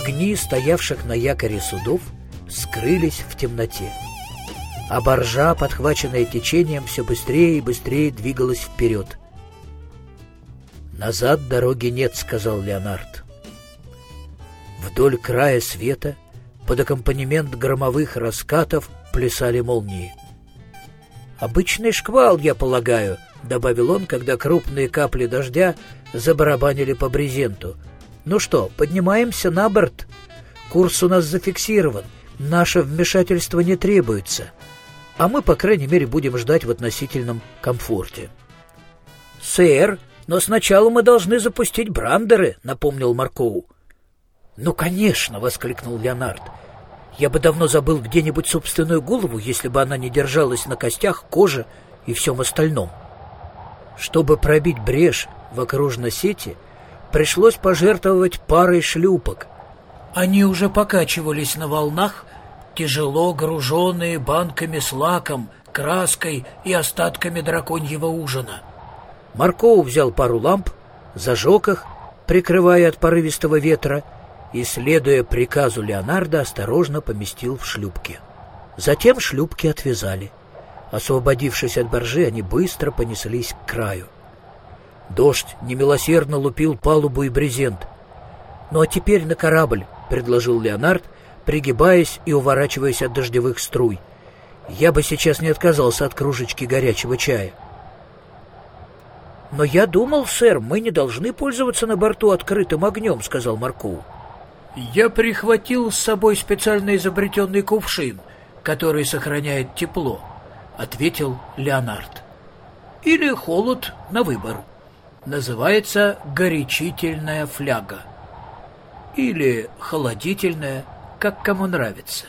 огни стоявших на якоре судов скрылись в темноте. А боржа, подхваченная течением, все быстрее и быстрее двигалась вперед. «Назад дороги нет», — сказал Леонард. Вдоль края света, под аккомпанемент громовых раскатов, плясали молнии. «Обычный шквал, я полагаю», — добавил он, когда крупные капли дождя забарабанили по брезенту. «Ну что, поднимаемся на борт? Курс у нас зафиксирован, наше вмешательство не требуется, а мы, по крайней мере, будем ждать в относительном комфорте». «Сэр, но сначала мы должны запустить брандеры», — напомнил Маркоу. «Ну, конечно!» — воскликнул Леонард. «Я бы давно забыл где-нибудь собственную голову, если бы она не держалась на костях, коже и всем остальном». Чтобы пробить брешь в окружной сети, пришлось пожертвовать парой шлюпок. Они уже покачивались на волнах, тяжело груженные банками с лаком, краской и остатками драконьего ужина. Маркоу взял пару ламп, зажег их, прикрывая от порывистого ветра, и, следуя приказу Леонардо, осторожно поместил в шлюпки. Затем шлюпки отвязали. Освободившись от боржи, они быстро понеслись к краю. Дождь немилосердно лупил палубу и брезент. «Ну а теперь на корабль», — предложил Леонард, пригибаясь и уворачиваясь от дождевых струй. «Я бы сейчас не отказался от кружечки горячего чая». «Но я думал, сэр, мы не должны пользоваться на борту открытым огнем», — сказал Маркоу. «Я прихватил с собой специально изобретенный кувшин, который сохраняет тепло», — ответил Леонард. «Или холод на выбор. Называется горячительная фляга. Или холодительная, как кому нравится.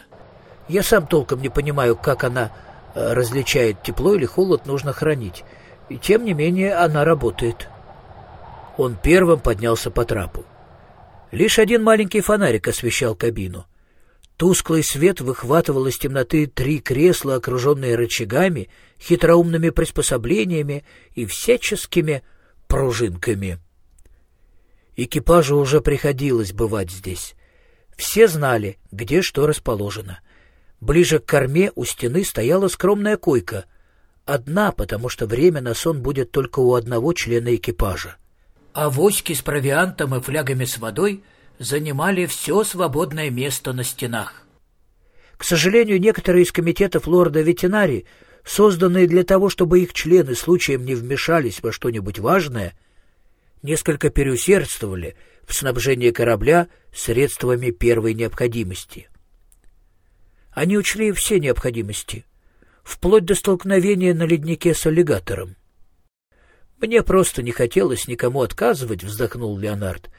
Я сам толком не понимаю, как она э, различает тепло или холод нужно хранить. И тем не менее она работает». Он первым поднялся по трапу. Лишь один маленький фонарик освещал кабину. Тусклый свет выхватывал из темноты три кресла, окруженные рычагами, хитроумными приспособлениями и всяческими пружинками. Экипажу уже приходилось бывать здесь. Все знали, где что расположено. Ближе к корме у стены стояла скромная койка. Одна, потому что время на сон будет только у одного члена экипажа а воськи с провиантом и флягами с водой занимали все свободное место на стенах. К сожалению, некоторые из комитетов лорда ветеринари, созданные для того, чтобы их члены случаем не вмешались во что-нибудь важное, несколько переусердствовали в снабжении корабля средствами первой необходимости. Они учли все необходимости, вплоть до столкновения на леднике с аллигатором. «Мне просто не хотелось никому отказывать», — вздохнул Леонард.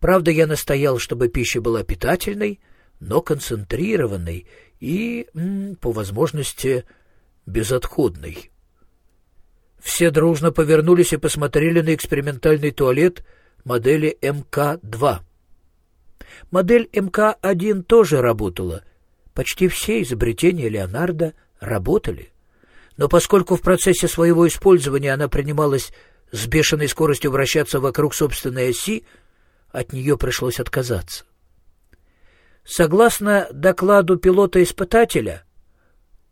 «Правда, я настоял, чтобы пища была питательной, но концентрированной и, по возможности, безотходной». Все дружно повернулись и посмотрели на экспериментальный туалет модели МК-2. Модель МК-1 тоже работала. Почти все изобретения Леонардо работали. Но поскольку в процессе своего использования она принималась с бешеной скоростью вращаться вокруг собственной оси, от нее пришлось отказаться. Согласно докладу пилота-испытателя,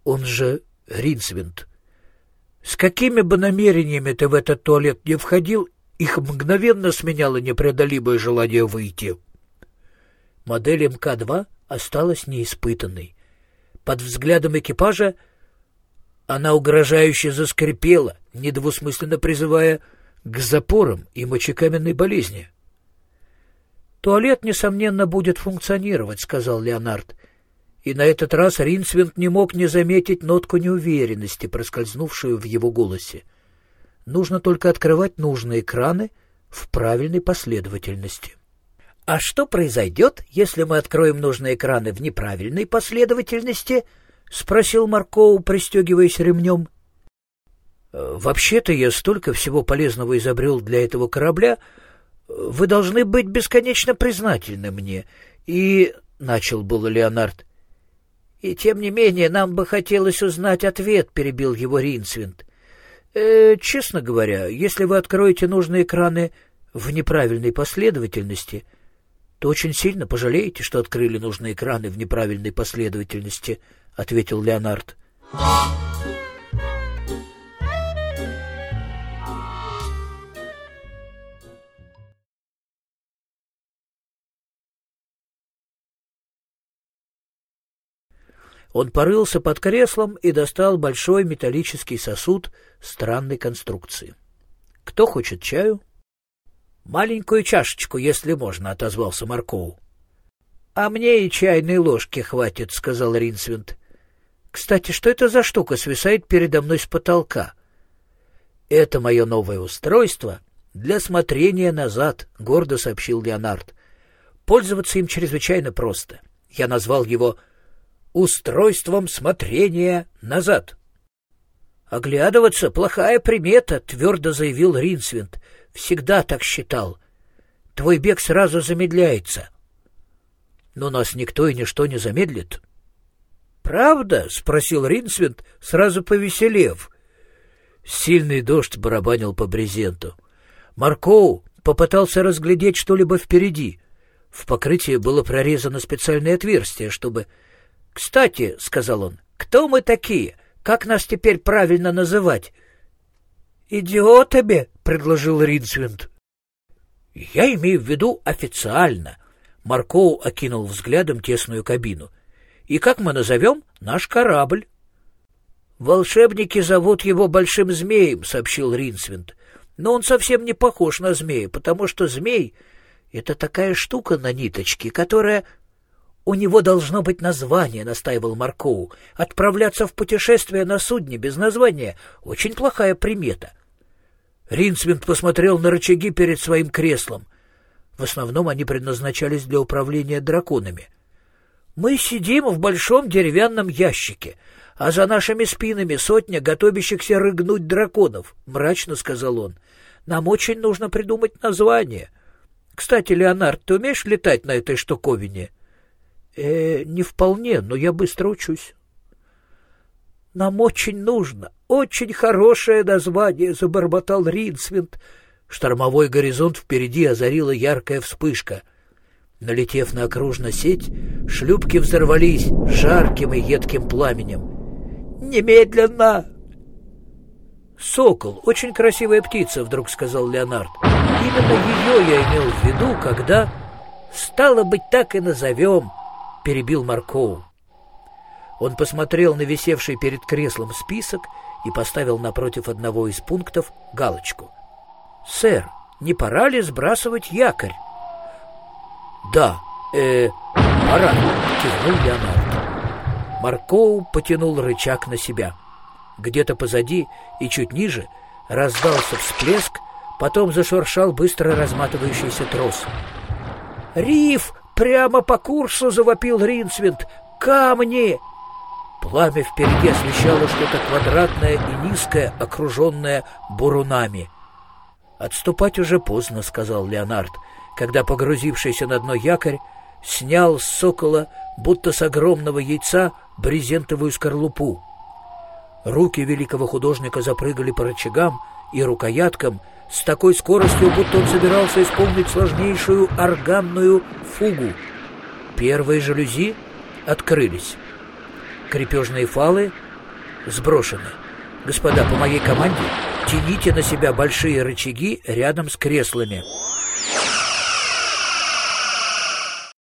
он же Ринсвинд, с какими бы намерениями ты в этот туалет не входил, их мгновенно сменяло непреодолимое желание выйти. Модель МК-2 осталась неиспытанной. Под взглядом экипажа она угрожающе заскрипела, недвусмысленно призывая к запорам и мочекаменной болезни. «Туалет, несомненно, будет функционировать», — сказал Леонард. И на этот раз Ринсвинд не мог не заметить нотку неуверенности, проскользнувшую в его голосе. Нужно только открывать нужные краны в правильной последовательности. «А что произойдет, если мы откроем нужные краны в неправильной последовательности?» — спросил Маркоу, пристегиваясь ремнем. «Э, «Вообще-то я столько всего полезного изобрел для этого корабля. Вы должны быть бесконечно признательны мне. И...» — начал было Леонард. «И тем не менее нам бы хотелось узнать ответ», — перебил его Ринсвинд. «Э, «Честно говоря, если вы откроете нужные экраны в неправильной последовательности, то очень сильно пожалеете, что открыли нужные экраны в неправильной последовательности, — ответил Леонард. Он порылся под креслом и достал большой металлический сосуд странной конструкции. «Кто хочет чаю?» «Маленькую чашечку, если можно», — отозвался Маркоу. «А мне и чайной ложки хватит», — сказал Ринсвинд. «Кстати, что это за штука свисает передо мной с потолка?» «Это мое новое устройство для смотрения назад», — гордо сообщил Леонард. «Пользоваться им чрезвычайно просто. Я назвал его устройством смотрения назад. «Оглядываться — плохая примета», — твердо заявил Ринсвинд. «Всегда так считал. Твой бег сразу замедляется». «Но нас никто и ничто не замедлит». «Правда?» — спросил Ринсвинд, сразу повеселев. Сильный дождь барабанил по брезенту. Маркоу попытался разглядеть что-либо впереди. В покрытии было прорезано специальное отверстие, чтобы «Кстати», — сказал он, — «кто мы такие? Как нас теперь правильно называть?» «Идиотами», — предложил Ринсвинд. «Я имею в виду официально», — Маркоу окинул взглядом тесную кабину. «И как мы назовем наш корабль?» «Волшебники зовут его Большим Змеем», — сообщил Ринсвинд. «Но он совсем не похож на змея, потому что змей — это такая штука на ниточке, которая «У него должно быть название», — настаивал Маркоу. «Отправляться в путешествие на судне без названия — очень плохая примета». Ринсвинд посмотрел на рычаги перед своим креслом. В основном они предназначались для управления драконами. «Мы сидим в большом деревянном ящике, а за нашими спинами сотня готовящихся рыгнуть драконов», — мрачно сказал он. «Нам очень нужно придумать название. Кстати, Леонард, ты умеешь летать на этой штуковине?» Э, не вполне, но я быстро учусь. Нам очень нужно, очень хорошее название, забормотал Ринсвинд. Штормовой горизонт впереди озарила яркая вспышка. Налетев на окружную сеть, шлюпки взорвались жарким и едким пламенем. «Немедленно!» «Сокол, очень красивая птица», — вдруг сказал Леонард. «Именно ее я имел в виду, когда...» «Стало быть, так и назовем», перебил Маркоу. Он посмотрел на висевший перед креслом список и поставил напротив одного из пунктов галочку. «Сэр, не пора ли сбрасывать якорь?» «Да, э, пора», — кивнул Леонард. Маркоу потянул рычаг на себя. Где-то позади и чуть ниже раздался всплеск, потом зашуршал быстро разматывающийся трос. «Риф!» Прямо по курсу завопил Ринсвинд. «Камни!» Пламя впереди освещало что-то квадратное и низкое, окруженное бурунами. «Отступать уже поздно», — сказал Леонард, когда погрузившийся на дно якорь снял с сокола, будто с огромного яйца, брезентовую скорлупу. Руки великого художника запрыгали по рычагам и рукояткам, с такой скоростью, будто он собирался исполнить сложнейшую органную фугу. Первые жалюзи открылись. Крепежные фалы сброшены. Господа, по моей команде тяните на себя большие рычаги рядом с креслами.